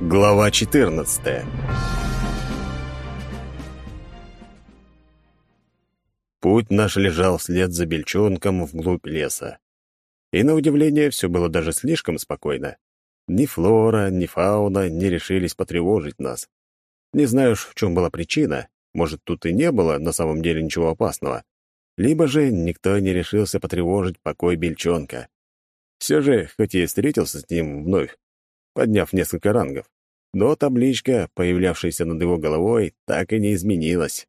Глава 14 Путь наш лежал вслед за бельчонком вглубь леса. И, на удивление, все было даже слишком спокойно. Ни флора, ни фауна не решились потревожить нас. Не знаю уж, в чем была причина. Может, тут и не было на самом деле ничего опасного. Либо же никто не решился потревожить покой бельчонка. Все же, хоть и встретился с ним вновь, подняв несколько рангов. Но табличка, появлявшаяся над его головой, так и не изменилась.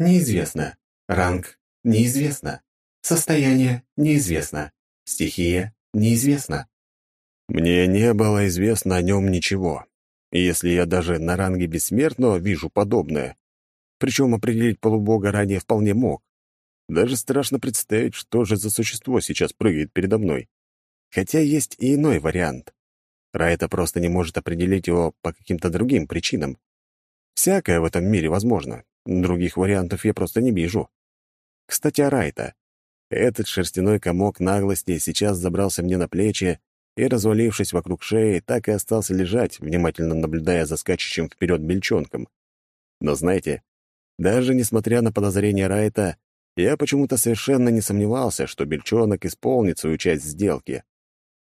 Неизвестно. Ранг — неизвестно. Состояние — неизвестно. Стихия — неизвестно. Мне не было известно о нем ничего. И если я даже на ранге бессмертного вижу подобное, причем определить полубога ранее вполне мог, даже страшно представить, что же за существо сейчас прыгает передо мной. Хотя есть и иной вариант. Райта просто не может определить его по каким-то другим причинам. Всякое в этом мире возможно. Других вариантов я просто не вижу. Кстати, о Райта. Этот шерстяной комок наглости сейчас забрался мне на плечи и, развалившись вокруг шеи, так и остался лежать, внимательно наблюдая за скачущим вперед бельчонком. Но знаете, даже несмотря на подозрения Райта, я почему-то совершенно не сомневался, что бельчонок исполнит свою часть сделки.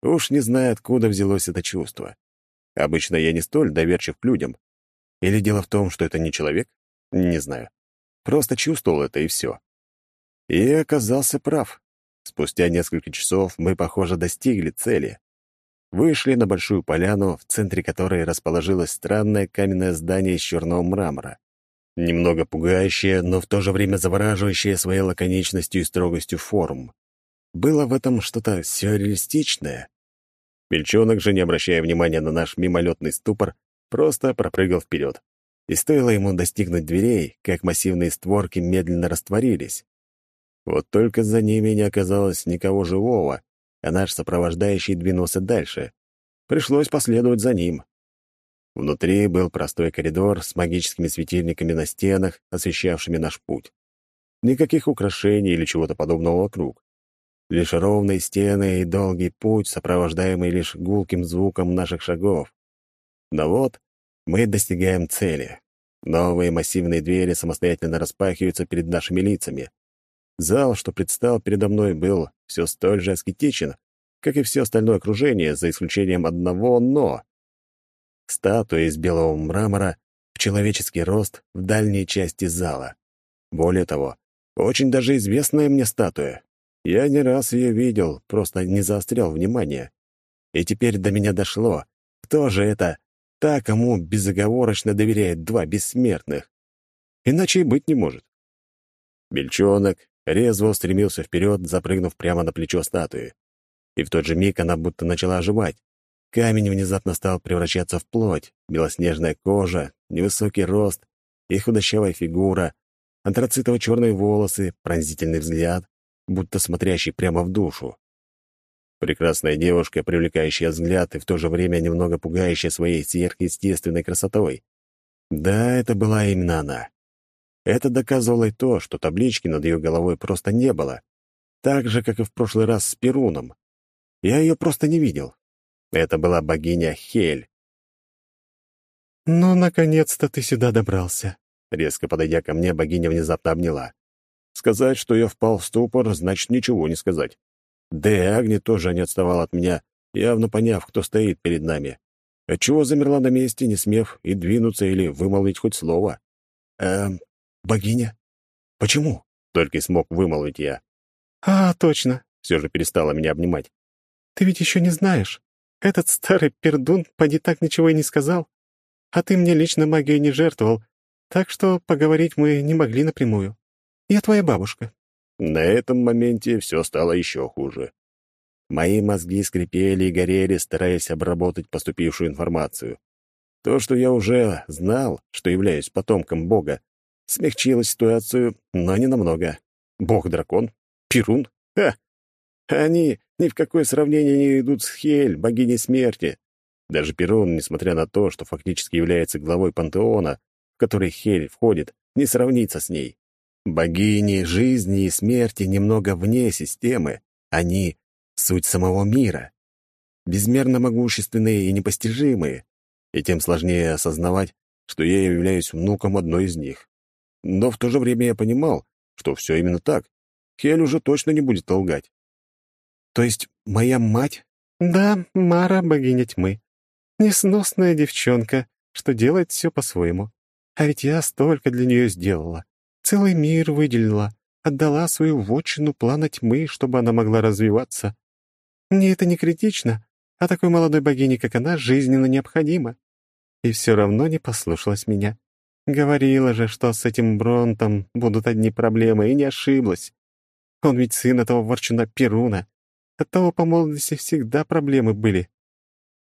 Уж не знаю, откуда взялось это чувство. Обычно я не столь доверчив к людям. Или дело в том, что это не человек? Не знаю. Просто чувствовал это, и все. И оказался прав. Спустя несколько часов мы, похоже, достигли цели. Вышли на большую поляну, в центре которой расположилось странное каменное здание из черного мрамора. Немного пугающее, но в то же время завораживающее своей лаконичностью и строгостью форм. Было в этом что-то сюрреалистичное. Бельчонок же, не обращая внимания на наш мимолетный ступор, просто пропрыгал вперед. И стоило ему достигнуть дверей, как массивные створки медленно растворились. Вот только за ними не оказалось никого живого, а наш сопровождающий двинулся дальше. Пришлось последовать за ним. Внутри был простой коридор с магическими светильниками на стенах, освещавшими наш путь. Никаких украшений или чего-то подобного вокруг. Лишь ровные стены и долгий путь, сопровождаемый лишь гулким звуком наших шагов. Но вот мы достигаем цели. Новые массивные двери самостоятельно распахиваются перед нашими лицами. Зал, что предстал передо мной, был все столь же аскетичен, как и все остальное окружение, за исключением одного «но». Статуя из белого мрамора в человеческий рост в дальней части зала. Более того, очень даже известная мне статуя. Я не раз ее видел, просто не заострял внимания. И теперь до меня дошло, кто же это, та, кому безоговорочно доверяет два бессмертных. Иначе и быть не может. Бельчонок резво устремился вперед, запрыгнув прямо на плечо статуи. И в тот же миг она будто начала оживать. Камень внезапно стал превращаться в плоть, белоснежная кожа, невысокий рост и худощавая фигура, антрацитово-черные волосы, пронзительный взгляд, будто смотрящий прямо в душу. Прекрасная девушка, привлекающая взгляд и в то же время немного пугающая своей сверхъестественной красотой. Да, это была именно она. Это доказывало и то, что таблички над ее головой просто не было. Так же, как и в прошлый раз с Перуном. Я ее просто не видел. Это была богиня Хель. «Ну, наконец-то ты сюда добрался», Резко подойдя ко мне, богиня внезапно обняла. Сказать, что я впал в ступор, значит ничего не сказать. Да и Агни тоже не отставала от меня, явно поняв, кто стоит перед нами. Отчего замерла на месте, не смев и двинуться или вымолвить хоть слово. «Эм, богиня? Почему?» — только и смог вымолвить я. «А, точно!» — все же перестала меня обнимать. «Ты ведь еще не знаешь. Этот старый пердун поди так ничего и не сказал. А ты мне лично магией не жертвовал, так что поговорить мы не могли напрямую. Я твоя бабушка». На этом моменте все стало еще хуже. Мои мозги скрипели и горели, стараясь обработать поступившую информацию. То, что я уже знал, что являюсь потомком Бога, смягчило ситуацию, но не намного. Бог-дракон? Перун? Ха! Они ни в какое сравнение не идут с Хель, богиней смерти. Даже Перун, несмотря на то, что фактически является главой пантеона, в который Хель входит, не сравнится с ней. Богини жизни и смерти немного вне системы, они — суть самого мира. Безмерно могущественные и непостижимые, и тем сложнее осознавать, что я являюсь внуком одной из них. Но в то же время я понимал, что все именно так. Хель уже точно не будет лгать. То есть моя мать? Да, Мара — богиня тьмы. Несносная девчонка, что делает все по-своему. А ведь я столько для нее сделала. Целый мир выделила, отдала свою вотчину плана тьмы, чтобы она могла развиваться. Мне это не критично, а такой молодой богине, как она, жизненно необходимо. И все равно не послушалась меня. Говорила же, что с этим Бронтом будут одни проблемы, и не ошиблась. Он ведь сын этого ворчуна Перуна. Оттого по молодости всегда проблемы были.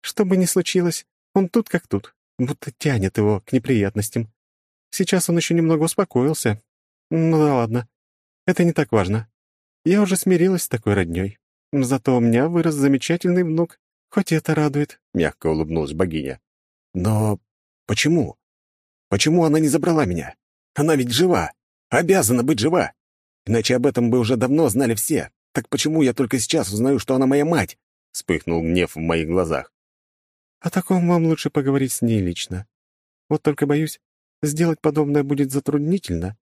Что бы ни случилось, он тут как тут, будто тянет его к неприятностям. Сейчас он еще немного успокоился. Ну да ладно, это не так важно. Я уже смирилась с такой роднёй. Зато у меня вырос замечательный внук, хоть это радует», — мягко улыбнулась богиня. «Но почему? Почему она не забрала меня? Она ведь жива, обязана быть жива. Иначе об этом бы уже давно знали все. Так почему я только сейчас узнаю, что она моя мать?» — вспыхнул гнев в моих глазах. «О таком вам лучше поговорить с ней лично. Вот только боюсь, сделать подобное будет затруднительно,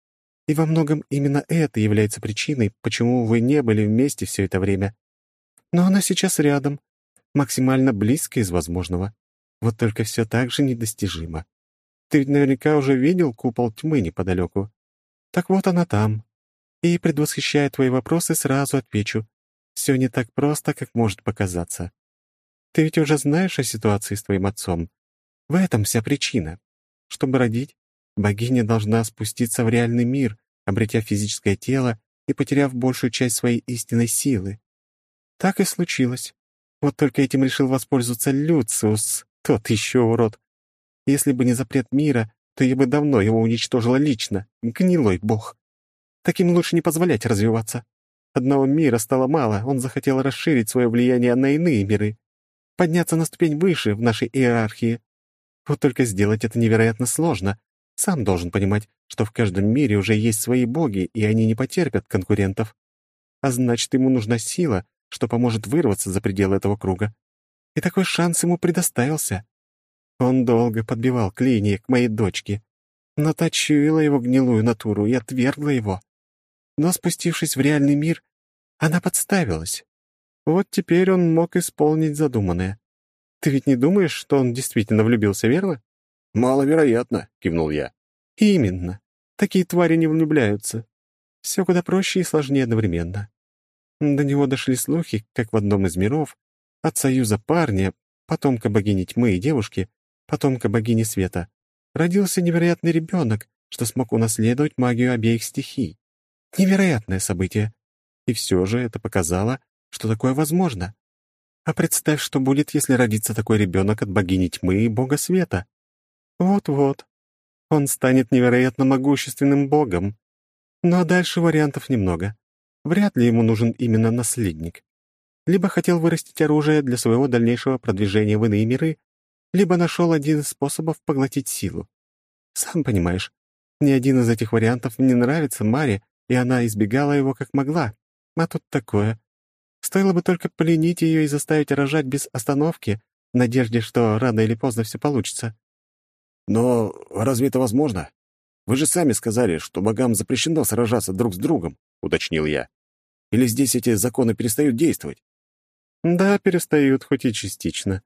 и во многом именно это является причиной, почему вы не были вместе все это время. Но она сейчас рядом, максимально близко из возможного. Вот только все так же недостижимо. Ты ведь наверняка уже видел купол тьмы неподалеку. Так вот она там. И, предвосхищая твои вопросы, сразу отвечу. Все не так просто, как может показаться. Ты ведь уже знаешь о ситуации с твоим отцом. В этом вся причина. Чтобы родить, богиня должна спуститься в реальный мир, обретя физическое тело и потеряв большую часть своей истинной силы. Так и случилось. Вот только этим решил воспользоваться Люциус, тот еще урод. Если бы не запрет мира, то я бы давно его уничтожила лично, гнилой бог. Таким лучше не позволять развиваться. Одного мира стало мало, он захотел расширить свое влияние на иные миры, подняться на ступень выше в нашей иерархии. Вот только сделать это невероятно сложно. Сам должен понимать, что в каждом мире уже есть свои боги, и они не потерпят конкурентов. А значит, ему нужна сила, что поможет вырваться за пределы этого круга. И такой шанс ему предоставился. Он долго подбивал клинья к моей дочке, но та чуяла его гнилую натуру и отвергла его. Но спустившись в реальный мир, она подставилась. Вот теперь он мог исполнить задуманное. Ты ведь не думаешь, что он действительно влюбился, верно? «Маловероятно», — кивнул я. «Именно. Такие твари не влюбляются. Все куда проще и сложнее одновременно. До него дошли слухи, как в одном из миров, от союза парня, потомка богини тьмы и девушки, потомка богини света, родился невероятный ребенок, что смог унаследовать магию обеих стихий. Невероятное событие. И все же это показало, что такое возможно. А представь, что будет, если родится такой ребенок от богини тьмы и бога света. Вот-вот. Он станет невероятно могущественным богом. А дальше вариантов немного. Вряд ли ему нужен именно наследник. Либо хотел вырастить оружие для своего дальнейшего продвижения в иные миры, либо нашел один из способов поглотить силу. Сам понимаешь, ни один из этих вариантов не нравится Маре, и она избегала его как могла. А тут такое. Стоило бы только поленить ее и заставить рожать без остановки, в надежде, что рано или поздно все получится. Но разве это возможно? Вы же сами сказали, что богам запрещено сражаться друг с другом, уточнил я. Или здесь эти законы перестают действовать? Да, перестают, хоть и частично.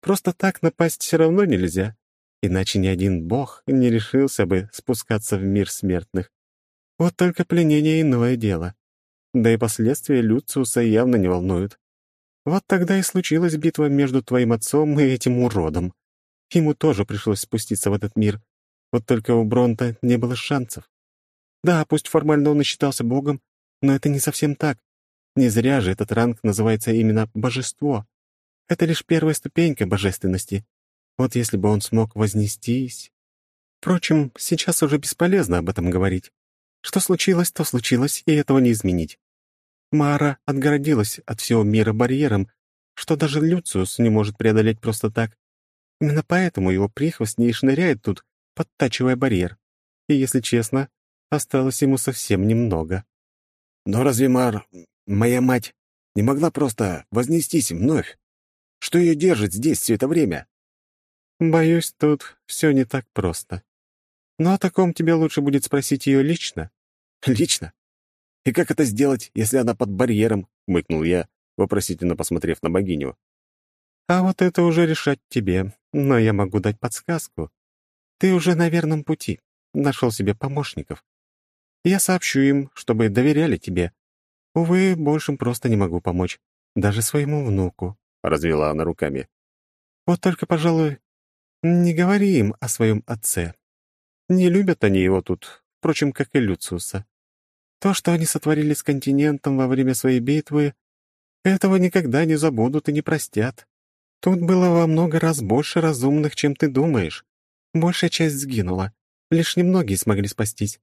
Просто так напасть все равно нельзя, иначе ни один бог не решился бы спускаться в мир смертных. Вот только пленение — иное дело. Да и последствия Люциуса явно не волнуют. Вот тогда и случилась битва между твоим отцом и этим уродом. Ему тоже пришлось спуститься в этот мир. Вот только у Бронта не было шансов. Да, пусть формально он и считался богом, но это не совсем так. Не зря же этот ранг называется именно «божество». Это лишь первая ступенька божественности. Вот если бы он смог вознестись... Впрочем, сейчас уже бесполезно об этом говорить. Что случилось, то случилось, и этого не изменить. Мара отгородилась от всего мира барьером, что даже Люциус не может преодолеть просто так. Именно поэтому его прихвостни и шныряет тут, подтачивая барьер. И, если честно, осталось ему совсем немного. Но разве Мар, моя мать, не могла просто вознестись вновь? Что ее держит здесь все это время? Боюсь, тут все не так просто. Но о таком тебе лучше будет спросить ее лично». «Лично? И как это сделать, если она под барьером?» — мыкнул я, вопросительно посмотрев на богиню. «А вот это уже решать тебе, но я могу дать подсказку. Ты уже на верном пути, нашел себе помощников. Я сообщу им, чтобы доверяли тебе. Увы, большим просто не могу помочь, даже своему внуку», — развела она руками. «Вот только, пожалуй, не говори им о своем отце. Не любят они его тут, впрочем, как и Люциуса. То, что они сотворили с континентом во время своей битвы, этого никогда не забудут и не простят. Тут было во много раз больше разумных, чем ты думаешь. Большая часть сгинула. Лишь немногие смогли спастись.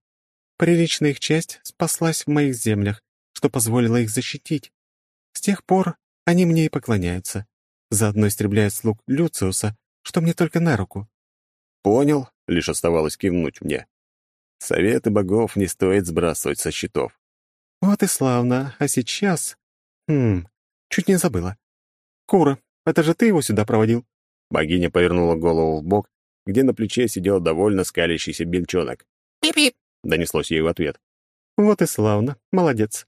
Приличная их часть спаслась в моих землях, что позволило их защитить. С тех пор они мне и поклоняются. Заодно истребляют слуг Люциуса, что мне только на руку». «Понял», — лишь оставалось кивнуть мне. Советы богов не стоит сбрасывать со счетов. «Вот и славно. А сейчас...» «Хм, чуть не забыла. Кура, это же ты его сюда проводил?» Богиня повернула голову в бок, где на плече сидел довольно скалящийся бельчонок. «Пип-пип!» — донеслось ей в ответ. «Вот и славно. Молодец.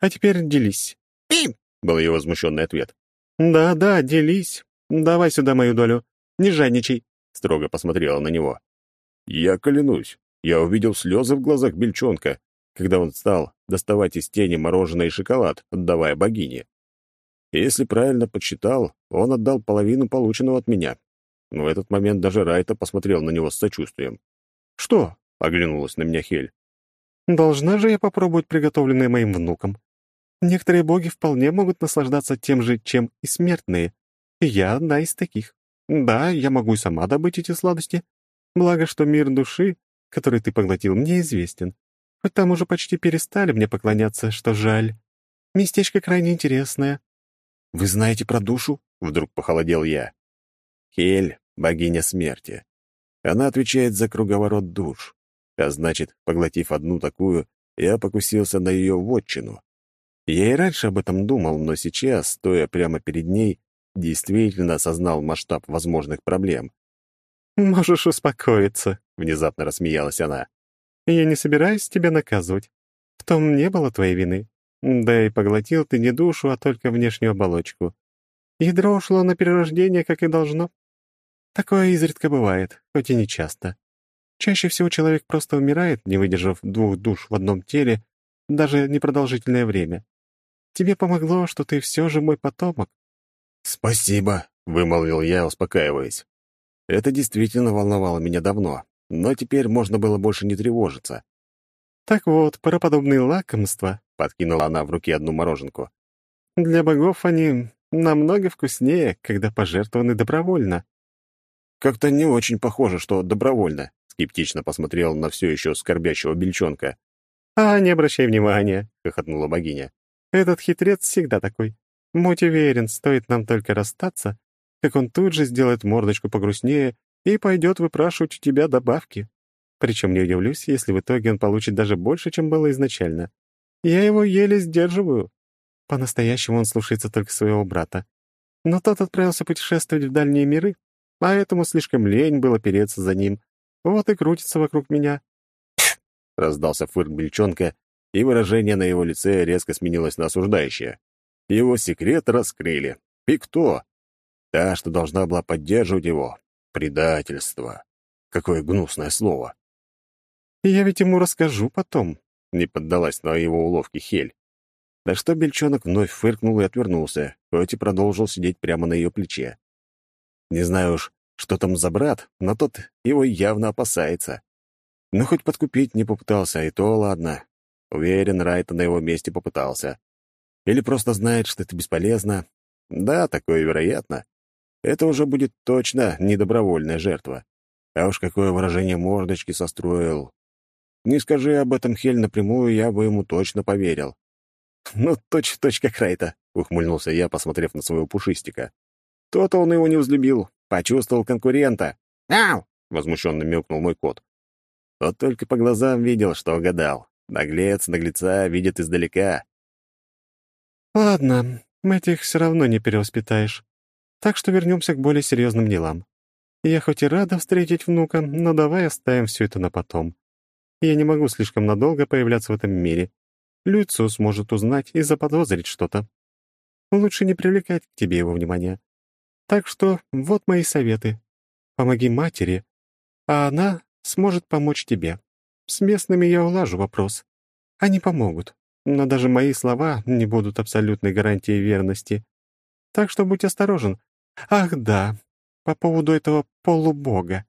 А теперь делись». «Пип!» — был ее возмущенный ответ. «Да-да, делись. Давай сюда мою долю. Не жадничай», — строго посмотрела на него. «Я клянусь, я увидел слезы в глазах Бельчонка, когда он стал доставать из тени мороженое и шоколад, отдавая богине. Если правильно подсчитал, он отдал половину полученного от меня. В этот момент даже Райта посмотрел на него с сочувствием. «Что?» — оглянулась на меня Хель. «Должна же я попробовать приготовленное моим внуком. Некоторые боги вполне могут наслаждаться тем же, чем и смертные. И я одна из таких. Да, я могу и сама добыть эти сладости. Благо, что мир души, который ты поглотил, мне известен. Хоть там уже почти перестали мне поклоняться, что жаль. Местечко крайне интересное. «Вы знаете про душу?» — вдруг похолодел я. Хель — богиня смерти. Она отвечает за круговорот душ. А значит, поглотив одну такую, я покусился на ее вотчину. Я и раньше об этом думал, но сейчас, стоя прямо перед ней, действительно осознал масштаб возможных проблем. «Можешь успокоиться», — внезапно рассмеялась она. «Я не собираюсь тебя наказывать. В том не было твоей вины. Да и поглотил ты не душу, а только внешнюю оболочку. Ядро ушло на перерождение, как и должно. Такое изредка бывает, хоть и не часто. Чаще всего человек просто умирает, не выдержав двух душ в одном теле, даже непродолжительное время. Тебе помогло, что ты все же мой потомок, «Спасибо», — вымолвил я, успокаиваясь. Это действительно волновало меня давно, но теперь можно было больше не тревожиться. «Так вот, про подобные лакомства», — подкинула она в руки одну мороженку. «Для богов они намного вкуснее, когда пожертвованы добровольно». «Как-то не очень похоже, что добровольно», — скептично посмотрел на все еще скорбящего бельчонка. «А, не обращай внимания», — хохотнула богиня. «Этот хитрец всегда такой. Будь уверен, стоит нам только расстаться, как он тут же сделает мордочку погрустнее и пойдет выпрашивать у тебя добавки. Причем не удивлюсь, если в итоге он получит даже больше, чем было изначально. Я его еле сдерживаю. По-настоящему он слушается только своего брата. Но тот отправился путешествовать в дальние миры, а этому слишком лень было переться за ним. Вот и крутится вокруг меня. Раздался фырк бельчонка, и выражение на его лице резко сменилось на осуждающее. Его секрет раскрыли. И кто? Та, что должна была поддерживать его. Предательство. Какое гнусное слово. «Я ведь ему расскажу потом», — не поддалась на его уловки Хель. Да что бельчонок вновь фыркнул и отвернулся, хоть и продолжил сидеть прямо на ее плече. Не знаю уж, что там за брат, но тот его явно опасается. Но хоть подкупить не попытался, и то ладно. Уверен, Райта на его месте попытался. Или просто знает, что это бесполезно. Да, такое вероятно. Это уже будет точно недобровольная жертва. А уж какое выражение мордочки состроил. Не скажи об этом Хель напрямую, я бы ему точно поверил. «Ну, точь-в-точь как Райта», — ухмыльнулся я, посмотрев на своего пушистика. То-то он его не взлюбил, почувствовал конкурента. «Ау!» — возмущенно мяукнул мой кот. Вот только по глазам видел, что угадал. Наглец наглеца видит издалека. «Ладно, этих все равно не перевоспитаешь. Так что вернемся к более серьезным делам. Я хоть и рада встретить внука, но давай оставим все это на потом. Я не могу слишком надолго появляться в этом мире. Люциус может узнать и заподозрить что-то. Лучше не привлекать к тебе его внимания. Так что вот мои советы. Помоги матери, а она сможет помочь тебе. С местными я улажу вопрос. Они помогут, но даже мои слова не будут абсолютной гарантией верности. Так что будь осторожен. Ах да, по поводу этого полубога.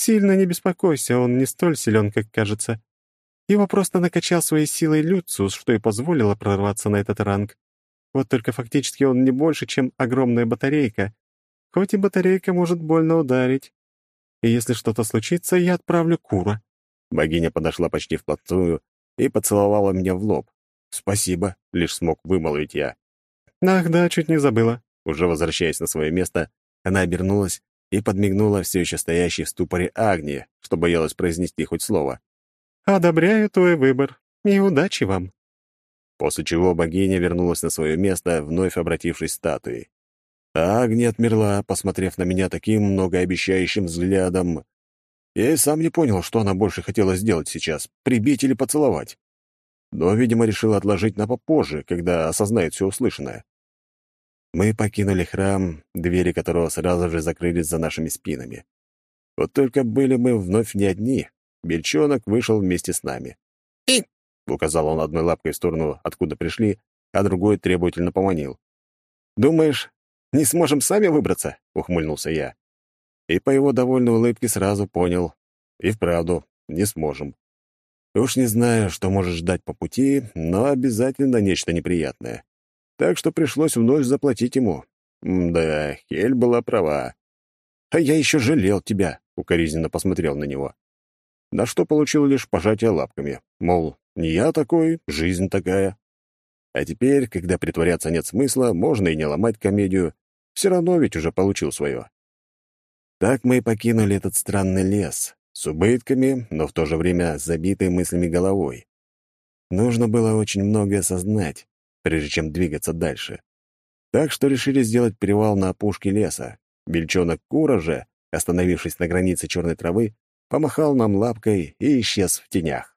Сильно не беспокойся, он не столь силен, как кажется. Его просто накачал своей силой Люциус, что и позволило прорваться на этот ранг. Вот только фактически он не больше, чем огромная батарейка. Хоть и батарейка может больно ударить. И если что-то случится, я отправлю Кура». Богиня подошла почти вплотную и поцеловала меня в лоб. «Спасибо», — лишь смог вымолвить я. «Ах да, чуть не забыла». Уже возвращаясь на свое место, она обернулась и подмигнула все еще стоящей в ступоре Агнии, что боялась произнести хоть слово. «Одобряю твой выбор, и удачи вам». После чего богиня вернулась на свое место, вновь обратившись статуей. А Агния отмерла, посмотрев на меня таким многообещающим взглядом. Я и сам не понял, что она больше хотела сделать сейчас — прибить или поцеловать. Но, видимо, решила отложить на попозже, когда осознает все услышанное. Мы покинули храм, двери которого сразу же закрылись за нашими спинами. Вот только были мы вновь не одни. Бельчонок вышел вместе с нами. «И!» — указал он одной лапкой в сторону, откуда пришли, а другой требовательно поманил. «Думаешь, не сможем сами выбраться?» — ухмыльнулся я. И по его довольной улыбке сразу понял. И вправду, не сможем. Уж не знаю, что может ждать по пути, но обязательно нечто неприятное так что пришлось вновь заплатить ему. да, Хель была права. «А я еще жалел тебя», — укоризненно посмотрел на него. На что получил лишь пожатие лапками, мол, не я такой, жизнь такая. А теперь, когда притворяться нет смысла, можно и не ломать комедию, все равно ведь уже получил свое. Так мы и покинули этот странный лес, с убытками, но в то же время забитой мыслями головой. Нужно было очень многое осознать, прежде чем двигаться дальше. Так что решили сделать перевал на опушке леса. Бельчонок Кура же, остановившись на границе черной травы, помахал нам лапкой и исчез в тенях.